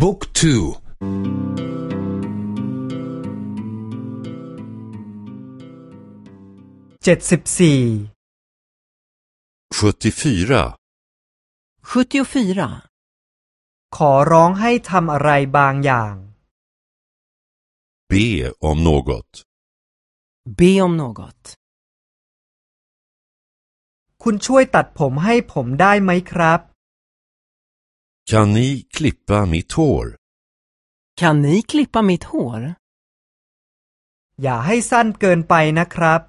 บุ๊กทูเจ็ดสิบสี่ sjuttiofyra 74. ขอร้องให้ทำอะไรบางอย่าง be om något. Be om något. คุณช่วยตัดผมให้ผมได้ไหมครับ Kan ni klippa mitt hår? Kan ni klippa mitt hår? อย่าให้สั้นเกินไปนะครับ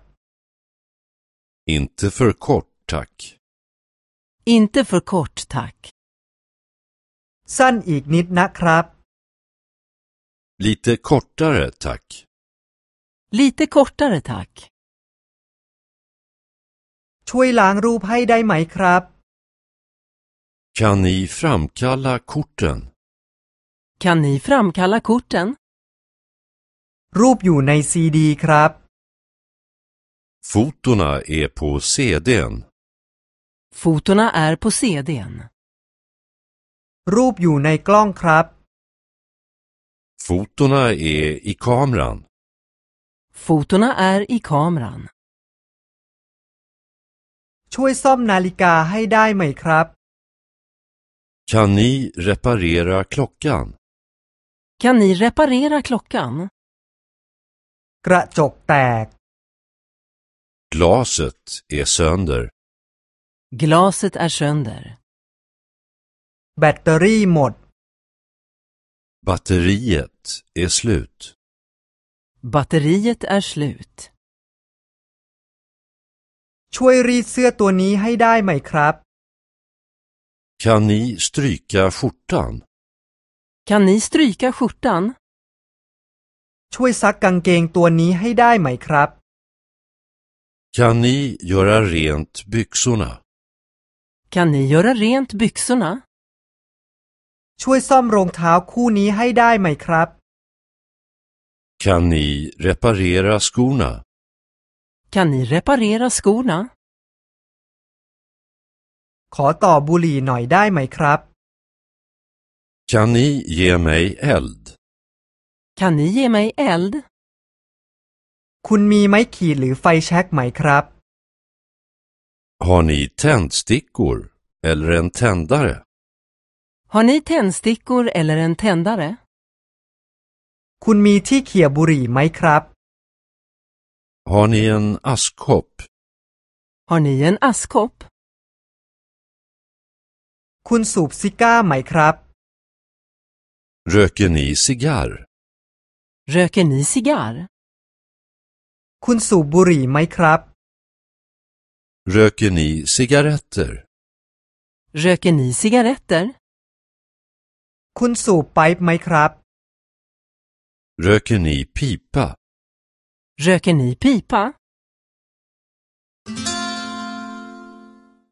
Inte för kort, tack. Inte för kort, tack. สั้นอีกนิดนะครับ Lite kortare, tack. Lite kortare, tack. ช่วยล้างรูปให้ได้ไหมครับ Kan ni framkalla korten? Kan ni framkalla korten? รูปอยู่ในซีดีครับ Fotona är på CDn. Fotona är på CDn. รูปอยู่ในกล้องครับ Fotona är i kameran. Fotona är i kameran. ช่วยซ่อมนาฬิกาให้ได้ไหมครับ Kan ni reparera klockan? Kan ni reparera klockan? กระจกแตก Glaset är sönder. Glaset är sönder. แบตเตอรี่หมด Batteriet är slut. Batteriet är slut. ช่วยรีดเสื้อตัวนี้ให้ได้ไหมครับ Kan ni stryka skjortan? Kan ni stryka skjortan? ช่วยซักกางเกงตัวนี้ให้ได้ไหมครับ Kan ni göra rent byxorna? Kan ni göra rent byxorna? ช่วยซ่อมรองเท้าคู่นี้ให้ได้ไหมครับ Kan ni reparera skorna? Kan ni reparera skorna? ขอต่อบุหรี่หน่อยได้ไหมครับ Kan ni ge mig eld? Kan ni ge mig eld? คุณมีไม้ขีดหรือไฟแช็กไหมครับ Har ni tändstickor eller en tändare? Har ni tändstickor eller en tändare? คุณมีที่เขี่ยบุหรี่ไหมครับ Har ni en askkopp? Har ni en askkopp? คุณสูบซิก้าไหมครับ Röker ni cigarr? Röker ni cigarr? คุณสูบบุหรี่ไหมครับ Röker ni cigaretter? Röker ni cigaretter? คุณสูบไปป์ไหมครับ Röker ni pipa? Röker ni pipa?